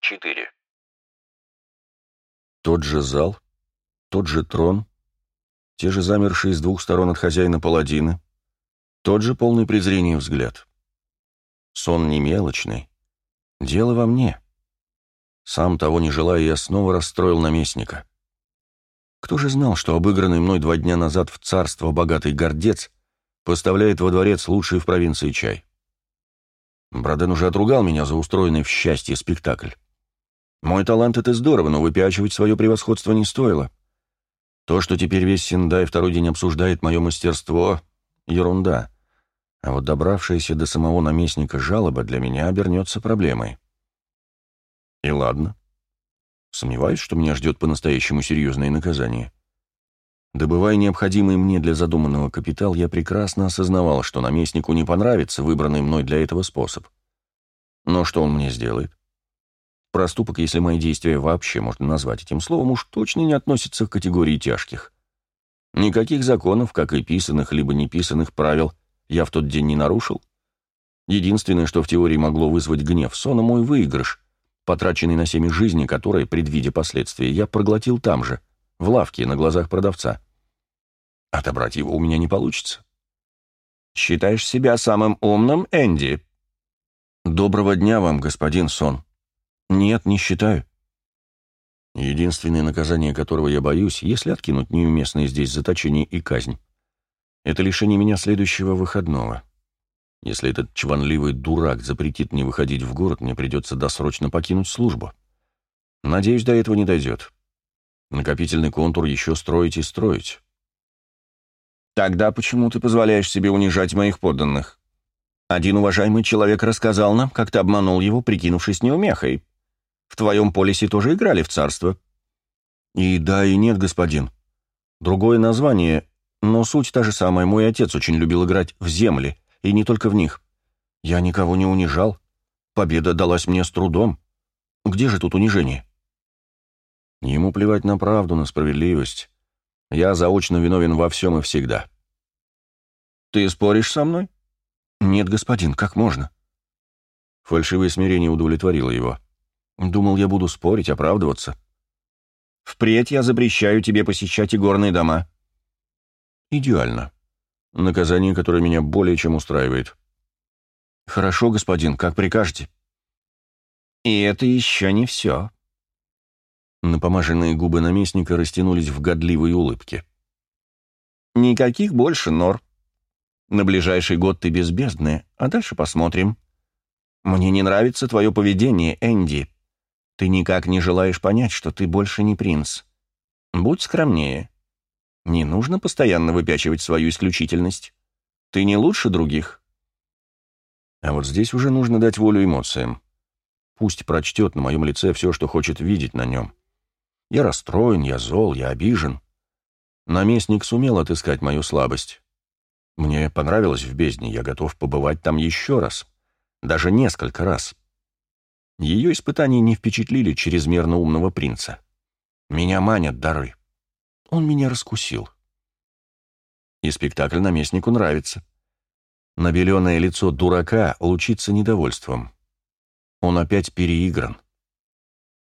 4. Тот же зал, тот же трон, те же замершие с двух сторон от хозяина паладины, тот же полный презрения взгляд. Сон не мелочный. Дело во мне. Сам того не желая, я снова расстроил наместника. Кто же знал, что обыгранный мной два дня назад в царство богатый гордец поставляет во дворец лучший в провинции чай? Броден уже отругал меня за устроенный в счастье спектакль. Мой талант — это здорово, но выпячивать свое превосходство не стоило. То, что теперь весь Синдай второй день обсуждает мое мастерство — ерунда. А вот добравшаяся до самого наместника жалоба для меня обернется проблемой. И ладно. Сомневаюсь, что меня ждет по-настоящему серьезное наказание. Добывая необходимый мне для задуманного капитал, я прекрасно осознавал, что наместнику не понравится выбранный мной для этого способ. Но что он мне сделает? Проступок, если мои действия вообще можно назвать этим словом, уж точно не относится к категории тяжких. Никаких законов, как и писанных либо неписанных правил, я в тот день не нарушил. Единственное, что в теории могло вызвать гнев сона, мой выигрыш, потраченный на семя жизни, которые, предвидя последствия, я проглотил там же, в лавке, на глазах продавца. Отобрать его у меня не получится. «Считаешь себя самым умным, Энди?» «Доброго дня вам, господин Сон». «Нет, не считаю». Единственное наказание, которого я боюсь, если откинуть неуместное здесь заточение и казнь, это лишение меня следующего выходного. Если этот чванливый дурак запретит мне выходить в город, мне придется досрочно покинуть службу. Надеюсь, до этого не дойдет. Накопительный контур еще строить и строить. Тогда почему ты позволяешь себе унижать моих подданных? Один уважаемый человек рассказал нам, как ты обманул его, прикинувшись неумехой. В твоем полисе тоже играли в царство. И да, и нет, господин. Другое название, но суть та же самая. Мой отец очень любил играть в земли, и не только в них. Я никого не унижал. Победа далась мне с трудом. Где же тут унижение? Ему плевать на правду, на справедливость. Я заочно виновен во всем и всегда. Ты споришь со мной? Нет, господин, как можно? Фальшивое смирение удовлетворило его. Думал, я буду спорить, оправдываться. Впредь я запрещаю тебе посещать игорные дома. Идеально. Наказание, которое меня более чем устраивает. Хорошо, господин, как прикажете. И это еще не все. Напомаженные губы наместника растянулись в годливой улыбке. «Никаких больше нор. На ближайший год ты безбездная, а дальше посмотрим. Мне не нравится твое поведение, Энди. Ты никак не желаешь понять, что ты больше не принц. Будь скромнее. Не нужно постоянно выпячивать свою исключительность. Ты не лучше других». А вот здесь уже нужно дать волю эмоциям. Пусть прочтет на моем лице все, что хочет видеть на нем. Я расстроен, я зол, я обижен. Наместник сумел отыскать мою слабость. Мне понравилось в бездне, я готов побывать там еще раз. Даже несколько раз. Ее испытания не впечатлили чрезмерно умного принца. Меня манят дары. Он меня раскусил. И спектакль наместнику нравится. Набеленное лицо дурака лучится недовольством. Он опять переигран.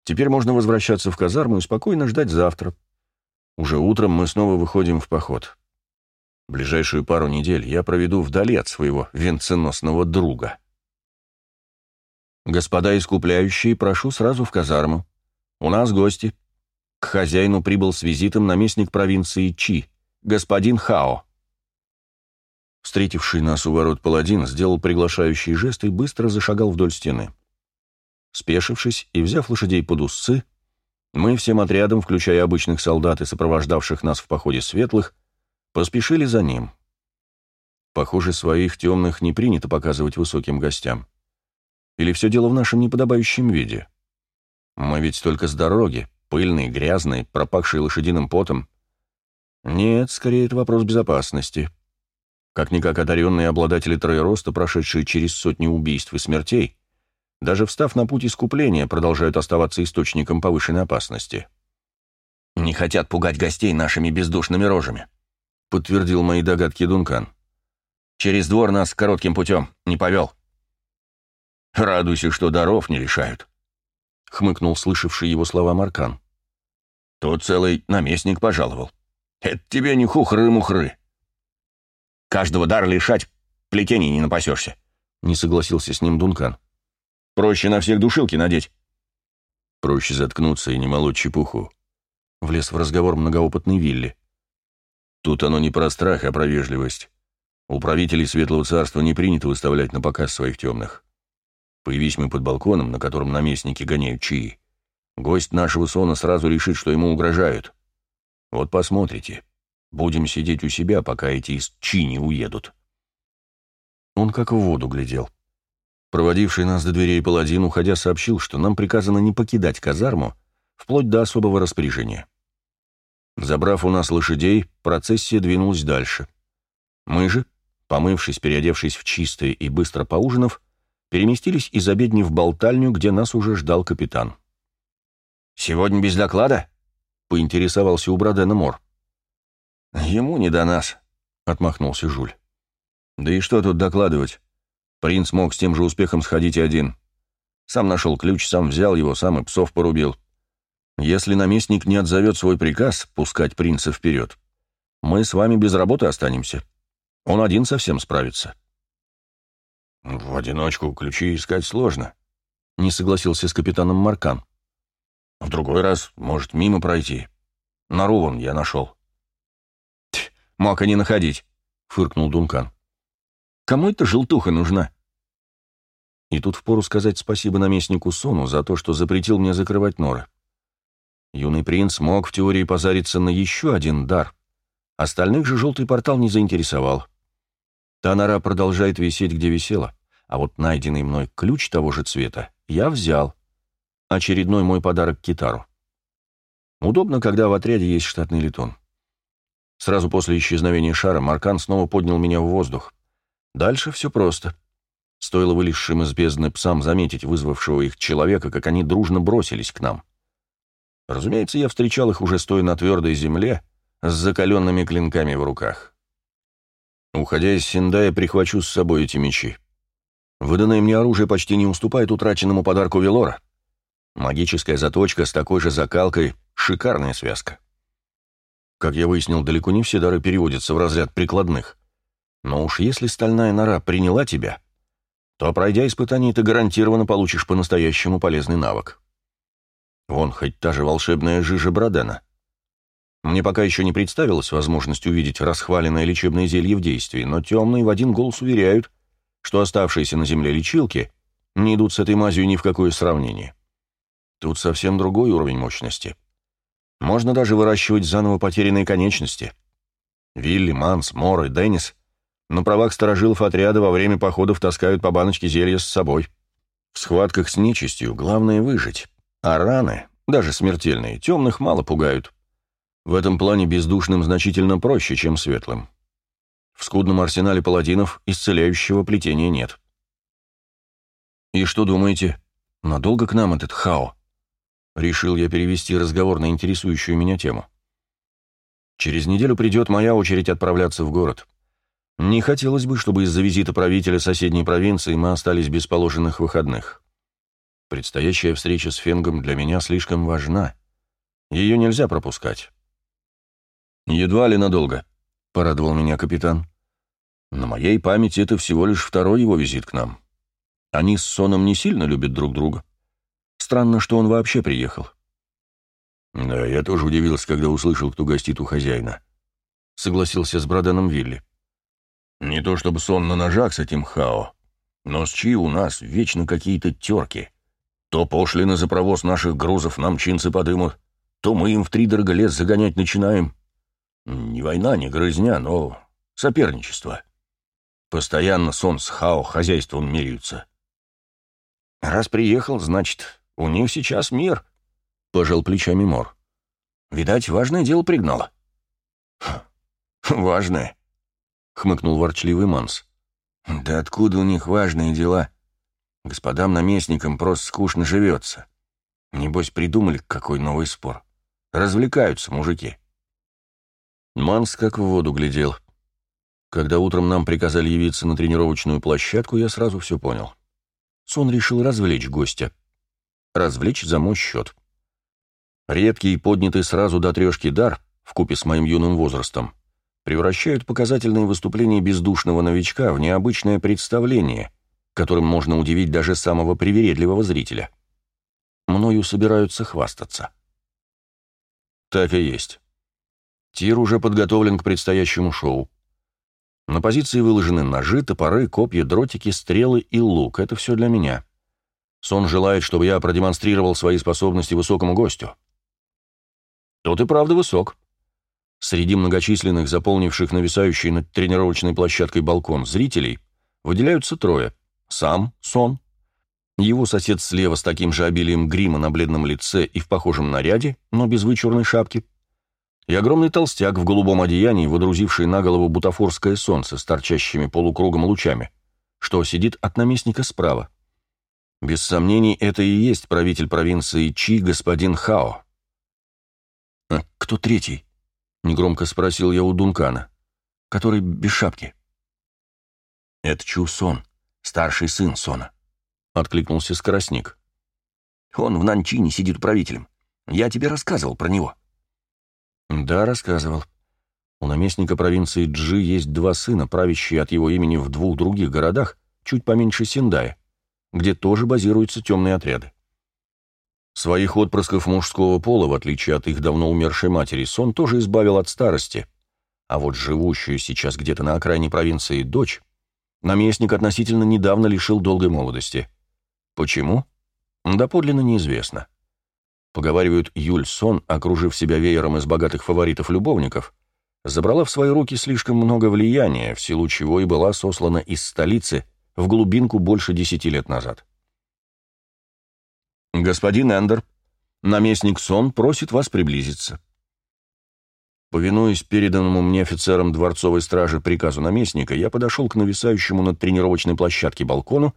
Теперь можно возвращаться в казарму и спокойно ждать завтра. Уже утром мы снова выходим в поход. Ближайшую пару недель я проведу вдали от своего венценосного друга. Господа искупляющие, прошу сразу в казарму. У нас гости. К хозяину прибыл с визитом наместник провинции Чи, господин Хао. Встретивший нас у ворот паладин сделал приглашающий жест и быстро зашагал вдоль стены. Спешившись и взяв лошадей под узцы, мы всем отрядом, включая обычных солдат и сопровождавших нас в походе светлых, поспешили за ним. Похоже, своих темных не принято показывать высоким гостям. Или все дело в нашем неподобающем виде? Мы ведь только с дороги, пыльные, грязные, пропахшие лошадиным потом. Нет, скорее это вопрос безопасности. Как-никак одаренные обладатели троероста, прошедшие через сотни убийств и смертей, даже встав на путь искупления, продолжают оставаться источником повышенной опасности. «Не хотят пугать гостей нашими бездушными рожами», — подтвердил мои догадки Дункан. «Через двор нас коротким путем не повел». «Радуйся, что даров не лишают». — хмыкнул слышавший его слова Маркан. «Тут целый наместник пожаловал. Это тебе не хухры-мухры. Каждого дара лишать, плетений не напасешься», — не согласился с ним Дункан. «Проще на всех душилки надеть». «Проще заткнуться и не молоть чепуху», — влез в разговор многоопытный Вилли. «Тут оно не про страх, а про вежливость. У правителей Светлого Царства не принято выставлять на показ своих темных. Появись мы под балконом, на котором наместники гоняют чаи, гость нашего сона сразу решит, что ему угрожают. Вот посмотрите. Будем сидеть у себя, пока эти из чи не уедут». Он как в воду глядел. Проводивший нас до дверей паладин, уходя, сообщил, что нам приказано не покидать казарму, вплоть до особого распоряжения. Забрав у нас лошадей, процессия двинулась дальше. Мы же, помывшись, переодевшись в чистое и быстро поужинав, переместились из обедни в болтальню, где нас уже ждал капитан. «Сегодня без доклада?» — поинтересовался у Бродена Мор. «Ему не до нас», — отмахнулся Жуль. «Да и что тут докладывать? Принц мог с тем же успехом сходить и один. Сам нашел ключ, сам взял его, сам и псов порубил. Если наместник не отзовет свой приказ пускать принца вперед, мы с вами без работы останемся. Он один совсем справится». «В одиночку ключи искать сложно», — не согласился с капитаном Маркан. «В другой раз, может, мимо пройти. Нору вон я нашел». «Мог и не находить», — фыркнул Дункан. Кому эта желтуха нужна?» И тут впору сказать спасибо наместнику Сону за то, что запретил мне закрывать норы. Юный принц мог в теории позариться на еще один дар. Остальных же желтый портал не заинтересовал. Та нора продолжает висеть, где висела, а вот найденный мной ключ того же цвета я взял. Очередной мой подарок китару. Удобно, когда в отряде есть штатный летун. Сразу после исчезновения шара Маркан снова поднял меня в воздух. Дальше все просто. Стоило вылезшим из бездны псам заметить вызвавшего их человека, как они дружно бросились к нам. Разумеется, я встречал их уже стоя на твердой земле, с закаленными клинками в руках. Уходя из Синдая, прихвачу с собой эти мечи. Выданное мне оружие почти не уступает утраченному подарку Велора. Магическая заточка с такой же закалкой — шикарная связка. Как я выяснил, далеко не все дары переводятся в разряд прикладных. Но уж если стальная нора приняла тебя, то, пройдя испытание, ты гарантированно получишь по-настоящему полезный навык. Вон, хоть та же волшебная жижа Бродена. Мне пока еще не представилась возможность увидеть расхваленное лечебное зелье в действии, но темные в один голос уверяют, что оставшиеся на земле лечилки не идут с этой мазью ни в какое сравнение. Тут совсем другой уровень мощности. Можно даже выращивать заново потерянные конечности. Вилли, Манс, Мор и Деннис на правах сторожилов отряда во время походов таскают по баночке зелья с собой. В схватках с нечистью главное выжить, а раны, даже смертельные, темных мало пугают. В этом плане бездушным значительно проще, чем светлым. В скудном арсенале паладинов исцеляющего плетения нет. «И что думаете, надолго к нам этот хао?» Решил я перевести разговор на интересующую меня тему. «Через неделю придет моя очередь отправляться в город». Не хотелось бы, чтобы из-за визита правителя соседней провинции мы остались без положенных выходных. Предстоящая встреча с Фенгом для меня слишком важна. Ее нельзя пропускать. «Едва ли надолго», — порадовал меня капитан. «На моей памяти это всего лишь второй его визит к нам. Они с Соном не сильно любят друг друга. Странно, что он вообще приехал». «Да, я тоже удивился, когда услышал, кто гостит у хозяина», — согласился с Браденом Вилли. Не то чтобы сон на ножах с этим Хао, но с Чи у нас вечно какие-то терки. То пошлины за провоз наших грузов нам чинцы подымут, то мы им в три дорого лес загонять начинаем. Не война, не грызня, но соперничество. Постоянно сон с Хао хозяйством меряются. Раз приехал, значит, у них сейчас мир, — пожал плечами Мор. Видать, важное дело пригнало. Важное, хмыкнул ворчливый Манс. «Да откуда у них важные дела? Господам наместникам просто скучно живется. Небось, придумали какой новый спор. Развлекаются мужики». Манс как в воду глядел. Когда утром нам приказали явиться на тренировочную площадку, я сразу все понял. Сон решил развлечь гостя. развлечь за мой счет. Редкий и поднятый сразу до трешки дар, вкупе с моим юным возрастом, превращают показательные выступления бездушного новичка в необычное представление, которым можно удивить даже самого привередливого зрителя. Мною собираются хвастаться. Так и есть. Тир уже подготовлен к предстоящему шоу. На позиции выложены ножи, топоры, копья, дротики, стрелы и лук. Это все для меня. Сон желает, чтобы я продемонстрировал свои способности высокому гостю. Тот и правда высок. Среди многочисленных, заполнивших нависающий над тренировочной площадкой балкон зрителей, выделяются трое. Сам Сон, его сосед слева с таким же обилием грима на бледном лице и в похожем наряде, но без вычурной шапки, и огромный толстяк в голубом одеянии, водрузивший на голову бутафорское солнце с торчащими полукругом лучами, что сидит от наместника справа. Без сомнений, это и есть правитель провинции Чи, господин Хао. «А кто третий?» — негромко спросил я у Дункана. «Который без шапки». «Это Чу Сон, старший сын Сона», — откликнулся Скоростник. «Он в Нанчине сидит правителем. Я тебе рассказывал про него». «Да, рассказывал. У наместника провинции Джи есть два сына, правящие от его имени в двух других городах, чуть поменьше Синдая, где тоже базируются темные отряды. Своих отпрысков мужского пола, в отличие от их давно умершей матери, Сон тоже избавил от старости, а вот живущую сейчас где-то на окраине провинции дочь наместник относительно недавно лишил долгой молодости. Почему? Доподлинно неизвестно. Поговаривают, Юль Сон, окружив себя веером из богатых фаворитов-любовников, забрала в свои руки слишком много влияния, в силу чего и была сослана из столицы в глубинку больше десяти лет назад. «Господин Эндер, наместник Сон просит вас приблизиться». Повинуясь переданному мне офицерам дворцовой стражи приказу наместника, я подошел к нависающему над тренировочной площадке балкону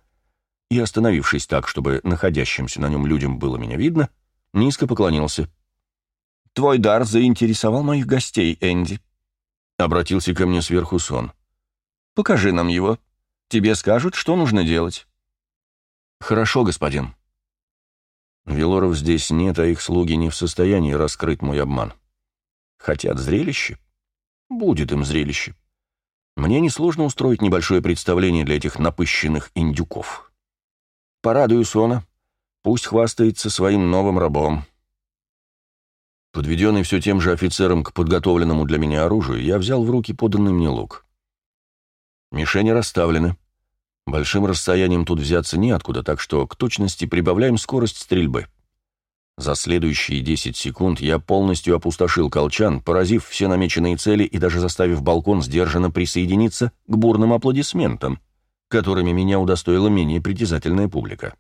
и, остановившись так, чтобы находящимся на нем людям было меня видно, — низко поклонился. «Твой дар заинтересовал моих гостей, Энди», — обратился ко мне сверху сон. «Покажи нам его. Тебе скажут, что нужно делать». «Хорошо, господин». Велоров здесь нет, а их слуги не в состоянии раскрыть мой обман. Хотят зрелище? Будет им зрелище. Мне несложно устроить небольшое представление для этих напыщенных индюков. Порадую Сона, Пусть хвастается своим новым рабом. Подведенный все тем же офицером к подготовленному для меня оружию, я взял в руки поданный мне лук. Мишени расставлены. Большим расстоянием тут взяться неоткуда, так что к точности прибавляем скорость стрельбы. За следующие 10 секунд я полностью опустошил колчан, поразив все намеченные цели и даже заставив балкон сдержанно присоединиться к бурным аплодисментам, которыми меня удостоила менее притязательная публика.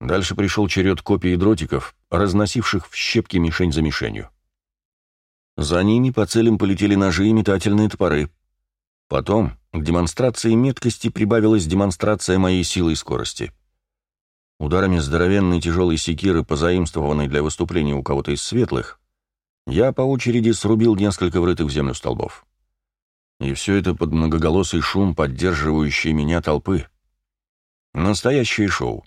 Дальше пришел черед копий и дротиков, разносивших в щепки мишень за мишенью. За ними по целям полетели ножи и метательные топоры. Потом к демонстрации меткости прибавилась демонстрация моей силы и скорости. Ударами здоровенной тяжелой секиры, позаимствованной для выступления у кого-то из светлых, я по очереди срубил несколько врытых в землю столбов. И все это под многоголосый шум, поддерживающий меня толпы. Настоящее шоу.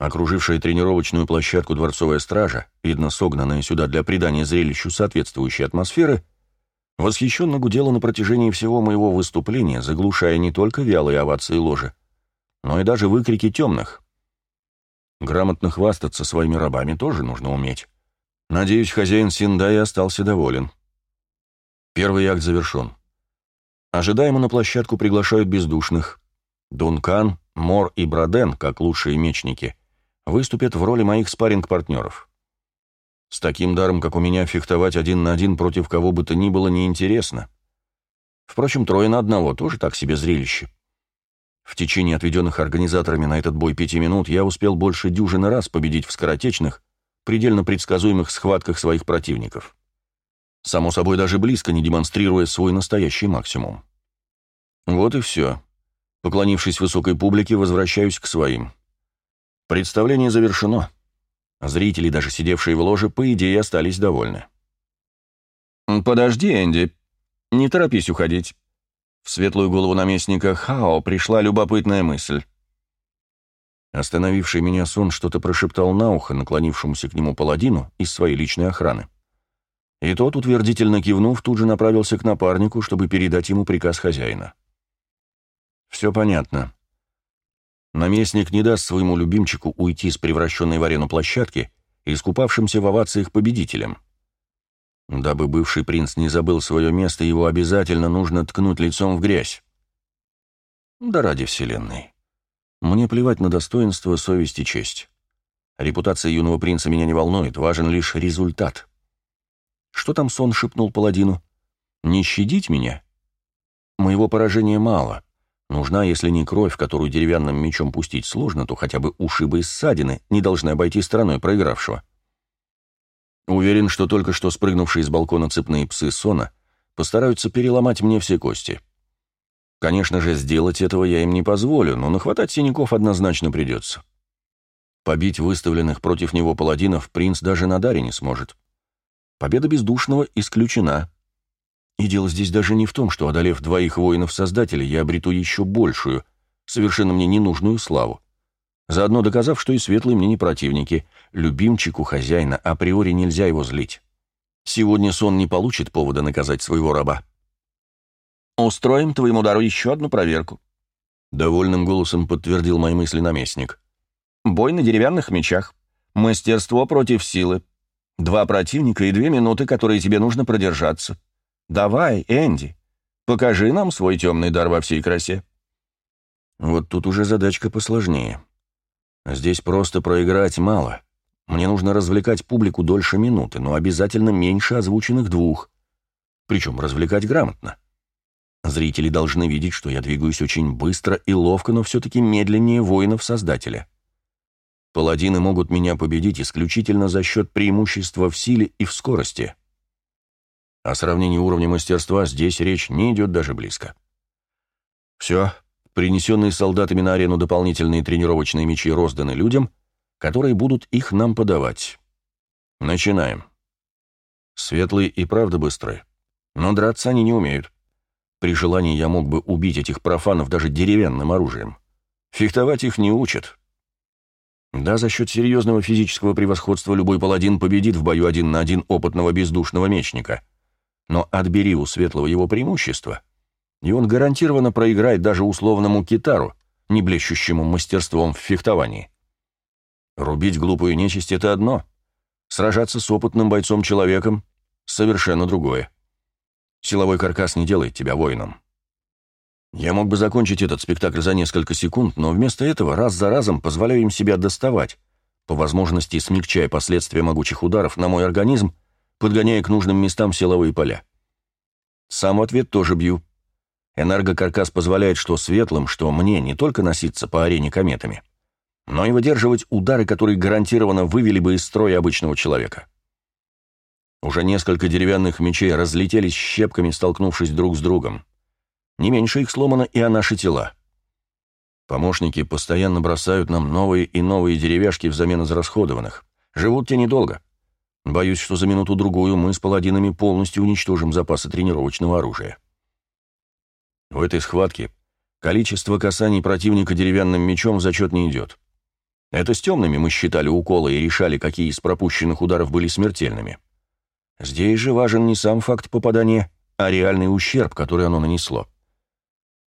Окружившая тренировочную площадку дворцовая стража, видно согнанная сюда для придания зрелищу соответствующей атмосферы, восхищенно гудела на протяжении всего моего выступления, заглушая не только вялые овации ложи, но и даже выкрики темных. Грамотно хвастаться своими рабами тоже нужно уметь. Надеюсь, хозяин Синдай остался доволен. Первый акт завершен. Ожидаемо на площадку приглашают бездушных. Дункан, Мор и Браден, как лучшие мечники, выступят в роли моих спарринг-партнеров. С таким даром, как у меня, фехтовать один на один против кого бы то ни было неинтересно. Впрочем, трое на одного тоже так себе зрелище. В течение отведенных организаторами на этот бой пяти минут я успел больше дюжины раз победить в скоротечных, предельно предсказуемых схватках своих противников. Само собой, даже близко не демонстрируя свой настоящий максимум. Вот и все. Поклонившись высокой публике, возвращаюсь к своим. Представление завершено. Зрители, даже сидевшие в ложе, по идее остались довольны. «Подожди, Энди. Не торопись уходить». В светлую голову наместника Хао пришла любопытная мысль. Остановивший меня сон что-то прошептал на ухо наклонившемуся к нему паладину из своей личной охраны. И тот, утвердительно кивнув, тут же направился к напарнику, чтобы передать ему приказ хозяина. Все понятно. Наместник не даст своему любимчику уйти с превращенной в арену площадки и искупавшимся в овациях победителем. Дабы бывший принц не забыл свое место, его обязательно нужно ткнуть лицом в грязь. Да ради вселенной. Мне плевать на достоинство, совесть и честь. Репутация юного принца меня не волнует, важен лишь результат. Что там сон шепнул паладину? Не щадить меня? Моего поражения мало. Нужна, если не кровь, которую деревянным мечом пустить сложно, то хотя бы ушибы и ссадины не должны обойти стороной проигравшего. Уверен, что только что спрыгнувшие с балкона цепные псы Сона постараются переломать мне все кости. Конечно же, сделать этого я им не позволю, но нахватать синяков однозначно придется. Побить выставленных против него паладинов принц даже на даре не сможет. Победа бездушного исключена. И дело здесь даже не в том, что, одолев двоих воинов-создателей, я обрету еще большую, совершенно мне ненужную славу. Заодно доказав, что и светлые мне не противники, любимчику хозяина априори нельзя его злить. Сегодня сон не получит повода наказать своего раба. «Устроим твоему дару еще одну проверку», — довольным голосом подтвердил мои мысли наместник. «Бой на деревянных мечах. Мастерство против силы. Два противника и две минуты, которые тебе нужно продержаться. Давай, Энди, покажи нам свой темный дар во всей красе. Вот тут уже задачка посложнее. Здесь просто проиграть мало. Мне нужно развлекать публику дольше минуты, но обязательно меньше озвученных двух. Причем развлекать грамотно. Зрители должны видеть, что я двигаюсь очень быстро и ловко, но все-таки медленнее воинов-создателя. Паладины могут меня победить исключительно за счет преимущества в силе и в скорости. О сравнении уровня мастерства здесь речь не идет даже близко. Все, принесенные солдатами на арену дополнительные тренировочные мечи розданы людям, которые будут их нам подавать. Начинаем. Светлые и правда быстрые, но драться они не умеют. При желании я мог бы убить этих профанов даже деревянным оружием. Фехтовать их не учат. Да, за счет серьезного физического превосходства любой паладин победит в бою один на один опытного бездушного мечника — но отбери у Светлого его преимущество, и он гарантированно проиграет даже условному китару, не блещущему мастерством в фехтовании. Рубить глупую нечисть — это одно. Сражаться с опытным бойцом-человеком — совершенно другое. Силовой каркас не делает тебя воином. Я мог бы закончить этот спектакль за несколько секунд, но вместо этого раз за разом позволяю им себя доставать, по возможности смягчая последствия могучих ударов на мой организм подгоняя к нужным местам силовые поля. Сам ответ тоже бью. Энергокаркас позволяет что светлым, что мне не только носиться по арене кометами, но и выдерживать удары, которые гарантированно вывели бы из строя обычного человека. Уже несколько деревянных мечей разлетелись щепками, столкнувшись друг с другом. Не меньше их сломано и о наши тела. Помощники постоянно бросают нам новые и новые деревяшки взамен израсходованных. Живут те недолго. Боюсь, что за минуту-другую мы с паладинами полностью уничтожим запасы тренировочного оружия. В этой схватке количество касаний противника деревянным мечом в зачет не идет. Это с темными мы считали уколы и решали, какие из пропущенных ударов были смертельными. Здесь же важен не сам факт попадания, а реальный ущерб, который оно нанесло.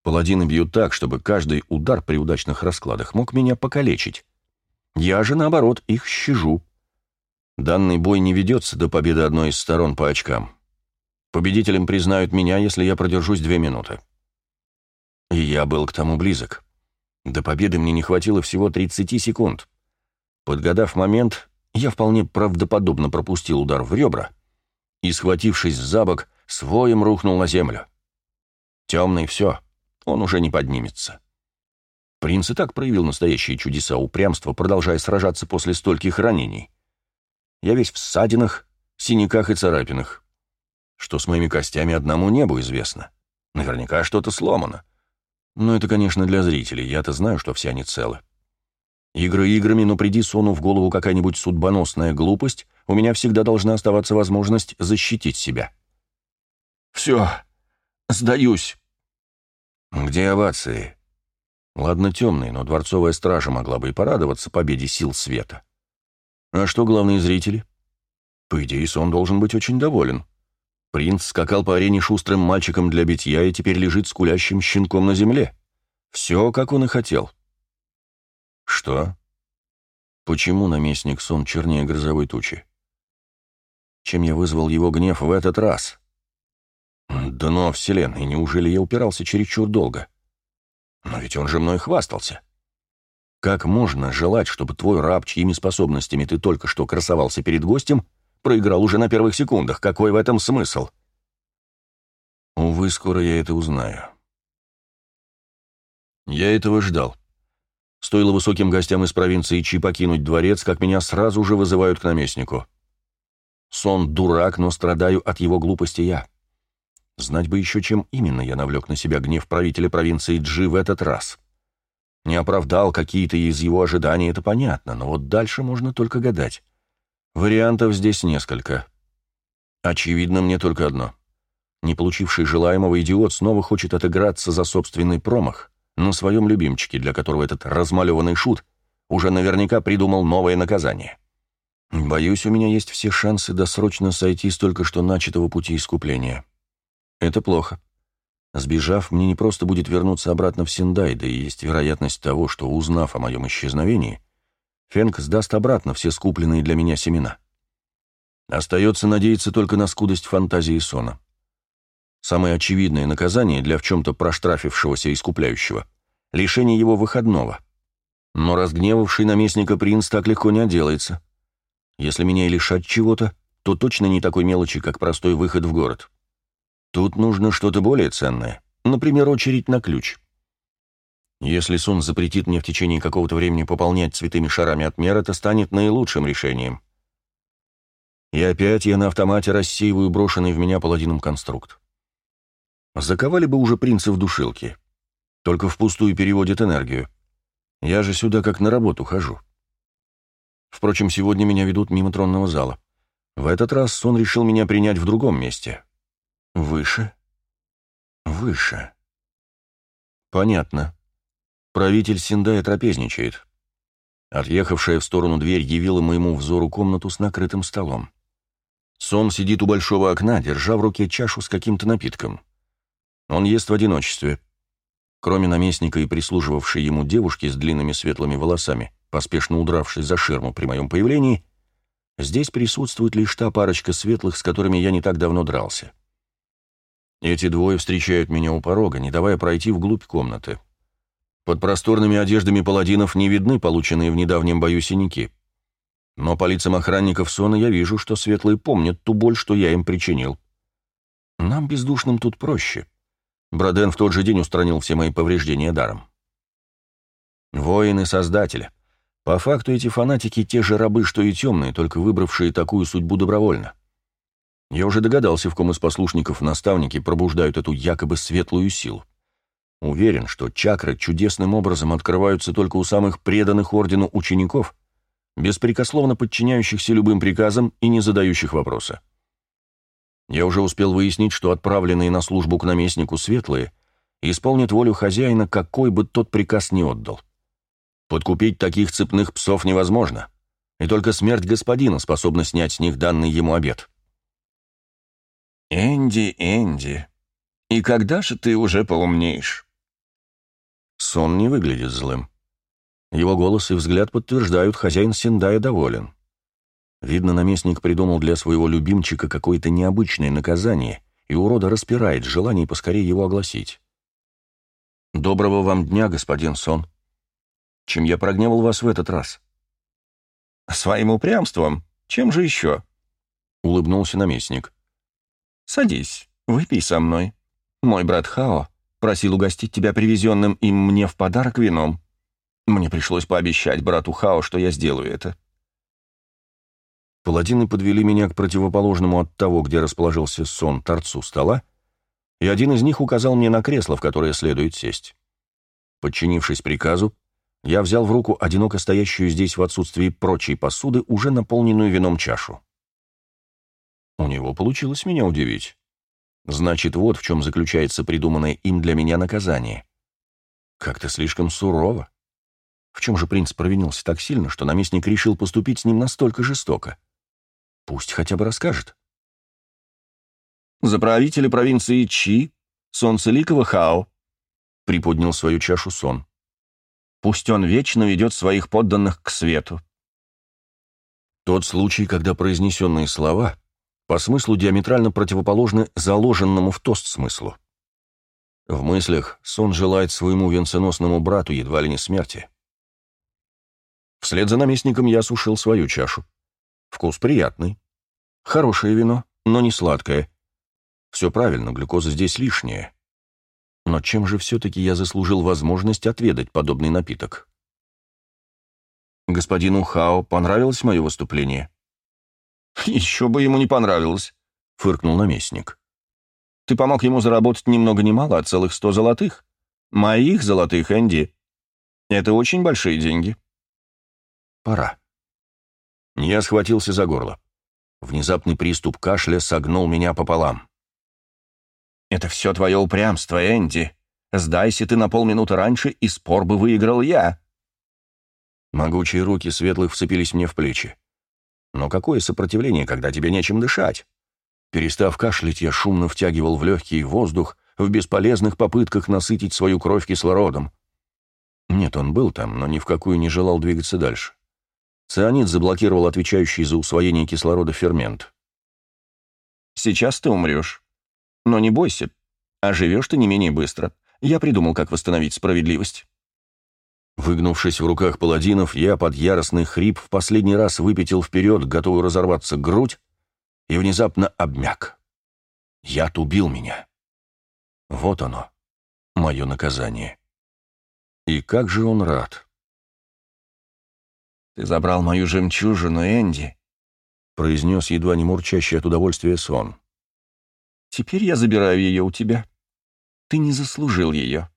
Паладины бьют так, чтобы каждый удар при удачных раскладах мог меня покалечить. Я же, наоборот, их щажу. Данный бой не ведется до победы одной из сторон по очкам. Победителем признают меня, если я продержусь две минуты. И я был к тому близок. До победы мне не хватило всего 30 секунд. Подгадав момент, я вполне правдоподобно пропустил удар в ребра и, схватившись за бок, своим рухнул на землю. Темный все, он уже не поднимется. Принц и так проявил настоящие чудеса упрямства, продолжая сражаться после стольких ранений. Я весь в ссадинах, синяках и царапинах. Что с моими костями одному небу известно. Наверняка что-то сломано. Но это, конечно, для зрителей. Я-то знаю, что все они целы. Игры играми, но приди сону в голову какая-нибудь судьбоносная глупость, у меня всегда должна оставаться возможность защитить себя. «Все, сдаюсь». «Где овации?» Ладно, темный, но дворцовая стража могла бы и порадоваться победе сил света. А что главные зрители? По идее, сон должен быть очень доволен. Принц скакал по арене шустрым мальчиком для битья и теперь лежит скулящим щенком на земле. Все, как он и хотел. Что? Почему наместник сон чернее грозовой тучи? Чем я вызвал его гнев в этот раз? Да но, вселенной, неужели я упирался чересчур долго? Но ведь он же мной хвастался. Как можно желать, чтобы твой раб, чьими способностями ты только что красовался перед гостем, проиграл уже на первых секундах? Какой в этом смысл? Увы, скоро я это узнаю. Я этого ждал. Стоило высоким гостям из провинции Чи покинуть дворец, как меня сразу же вызывают к наместнику. Сон дурак, но страдаю от его глупости я. Знать бы еще, чем именно я навлек на себя гнев правителя провинции Джи в этот раз. Не оправдал какие-то из его ожиданий, это понятно, но вот дальше можно только гадать. Вариантов здесь несколько. Очевидно мне только одно. Не получивший желаемого идиот снова хочет отыграться за собственный промах на своем любимчике, для которого этот размалеванный шут уже наверняка придумал новое наказание. Боюсь, у меня есть все шансы досрочно сойти с только что начатого пути искупления. Это плохо. Сбежав, мне не просто будет вернуться обратно в Синдай, да и есть вероятность того, что, узнав о моем исчезновении, Фенк сдаст обратно все скупленные для меня семена. Остается надеяться только на скудость фантазии Сона. Самое очевидное наказание для в чем-то проштрафившегося искупляющего — лишение его выходного. Но разгневавший наместника принц так легко не отделается. Если меня и лишать чего-то, то точно не такой мелочи, как простой выход в город. Тут нужно что-то более ценное, например, очередь на ключ. Если Сун запретит мне в течение какого-то времени пополнять цветыми шарами от мер, это станет наилучшим решением. И опять я на автомате рассеиваю брошенный в меня паладином конструкт. Заковали бы уже принца в душилке. Только впустую переводит энергию. Я же сюда как на работу хожу. Впрочем, сегодня меня ведут мимо тронного зала. В этот раз Сон решил меня принять в другом месте. Выше? Выше. Понятно. Правитель Синдая трапезничает. Отъехавшая в сторону дверь явила моему взору комнату с накрытым столом. Сон сидит у большого окна, держа в руке чашу с каким-то напитком. Он ест в одиночестве. Кроме наместника и прислуживавшей ему девушки с длинными светлыми волосами, поспешно удравшей за ширму при моем появлении, здесь присутствует лишь та парочка светлых, с которыми я не так давно дрался. Эти двое встречают меня у порога, не давая пройти вглубь комнаты. Под просторными одеждами паладинов не видны полученные в недавнем бою синяки. Но по лицам охранников Сона я вижу, что светлые помнят ту боль, что я им причинил. Нам, бездушным, тут проще. Броден в тот же день устранил все мои повреждения даром. Воины Создателя. По факту эти фанатики те же рабы, что и темные, только выбравшие такую судьбу добровольно. Я уже догадался, в ком из послушников наставники пробуждают эту якобы светлую силу. Уверен, что чакры чудесным образом открываются только у самых преданных ордену учеников, беспрекословно подчиняющихся любым приказам и не задающих вопроса. Я уже успел выяснить, что отправленные на службу к наместнику светлые исполнят волю хозяина, какой бы тот приказ ни отдал. Подкупить таких цепных псов невозможно, и только смерть господина способна снять с них данный ему обет. «Энди, Энди, и когда же ты уже поумнеешь?» Сон не выглядит злым. Его голос и взгляд подтверждают, хозяин Синдая доволен. Видно, наместник придумал для своего любимчика какое-то необычное наказание, и урода распирает желание поскорее его огласить. «Доброго вам дня, господин Сон. Чем я прогневал вас в этот раз?» «Своим упрямством? Чем же еще?» — улыбнулся наместник. Садись, выпей со мной. Мой брат Хао просил угостить тебя привезенным им мне в подарок вином. Мне пришлось пообещать брату Хао, что я сделаю это. Паладины подвели меня к противоположному от того, где расположился сон, торцу стола, и один из них указал мне на кресло, в которое следует сесть. Подчинившись приказу, я взял в руку одиноко стоящую здесь в отсутствии прочей посуды уже наполненную вином чашу. У него получилось меня удивить. Значит, вот в чем заключается придуманное им для меня наказание. Как-то слишком сурово. В чем же принц провинился так сильно, что наместник решил поступить с ним настолько жестоко? Пусть хотя бы расскажет. «За правителя провинции Чи, солнцеликого Хао», — приподнял свою чашу сон. «Пусть он вечно ведет своих подданных к свету». Тот случай, когда произнесенные слова по смыслу диаметрально противоположны заложенному в тост смыслу. В мыслях сон желает своему венценосному брату едва ли не смерти. Вслед за наместником я осушил свою чашу. Вкус приятный. Хорошее вино, но не сладкое. Все правильно, глюкоза здесь лишняя. Но чем же все-таки я заслужил возможность отведать подобный напиток? Господину Хао понравилось мое выступление? «Еще бы ему не понравилось», — фыркнул наместник. «Ты помог ему заработать ни много ни мало, а целых сто золотых. Моих золотых, Энди. Это очень большие деньги». «Пора». Я схватился за горло. Внезапный приступ кашля согнул меня пополам. «Это все твое упрямство, Энди. Сдайся ты на полминуты раньше, и спор бы выиграл я». Могучие руки светлых вцепились мне в плечи. Но какое сопротивление, когда тебе нечем дышать? Перестав кашлять, я шумно втягивал в легкий воздух в бесполезных попытках насытить свою кровь кислородом. Нет, он был там, но ни в какую не желал двигаться дальше. Цианид заблокировал отвечающий за усвоение кислорода фермент. «Сейчас ты умрешь. Но не бойся, а живешь ты не менее быстро. Я придумал, как восстановить справедливость». Выгнувшись в руках паладинов, я под яростный хрип в последний раз выпятил вперед, готовый разорваться грудь, и внезапно обмяк. Яд убил меня. Вот оно, мое наказание. И как же он рад. «Ты забрал мою жемчужину, Энди», — произнес едва не мурчащий от удовольствия сон. «Теперь я забираю ее у тебя. Ты не заслужил ее».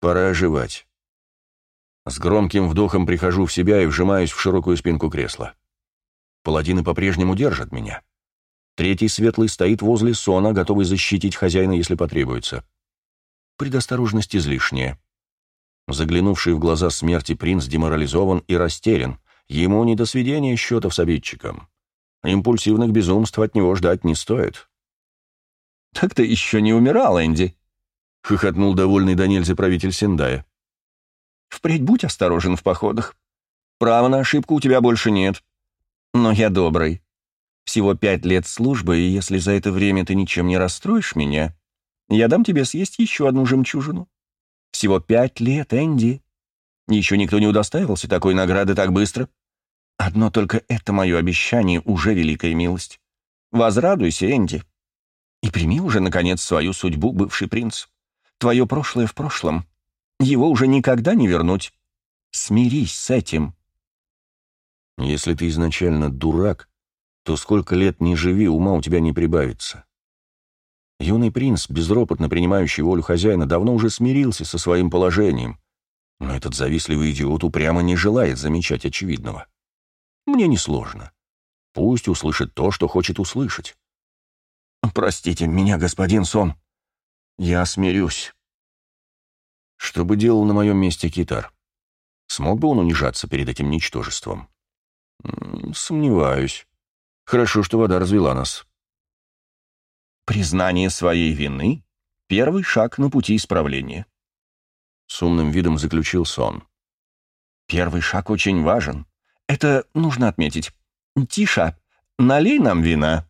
«Пора оживать». С громким вдохом прихожу в себя и вжимаюсь в широкую спинку кресла. Паладины по-прежнему держат меня. Третий светлый стоит возле сона, готовый защитить хозяина, если потребуется. Предосторожность излишняя. Заглянувший в глаза смерти принц деморализован и растерян. Ему не до сведения счетов с обидчиком. Импульсивных безумств от него ждать не стоит. «Так ты еще не умирал, Энди!» — хохотнул довольный до нельзя правитель Сендая. Впредь будь осторожен в походах. Права на ошибку у тебя больше нет. Но я добрый. Всего пять лет службы, и если за это время ты ничем не расстроишь меня, я дам тебе съесть еще одну жемчужину. Всего пять лет, Энди. Еще никто не удостаивался такой награды так быстро. Одно только это мое обещание уже великая милость. Возрадуйся, Энди. И прими уже, наконец, свою судьбу, бывший принц. Твое прошлое в прошлом. Его уже никогда не вернуть. Смирись с этим. Если ты изначально дурак, то сколько лет не живи, ума у тебя не прибавится. Юный принц, безропотно принимающий волю хозяина, давно уже смирился со своим положением, но этот завистливый идиот упрямо не желает замечать очевидного. Мне несложно. Пусть услышит то, что хочет услышать. «Простите меня, господин Сон. Я смирюсь». Что бы делал на моем месте Китар? Смог бы он унижаться перед этим ничтожеством? Сомневаюсь. Хорошо, что вода развела нас. Признание своей вины — первый шаг на пути исправления. С умным видом заключил сон. Первый шаг очень важен. Это нужно отметить. Тиша, налей нам вина.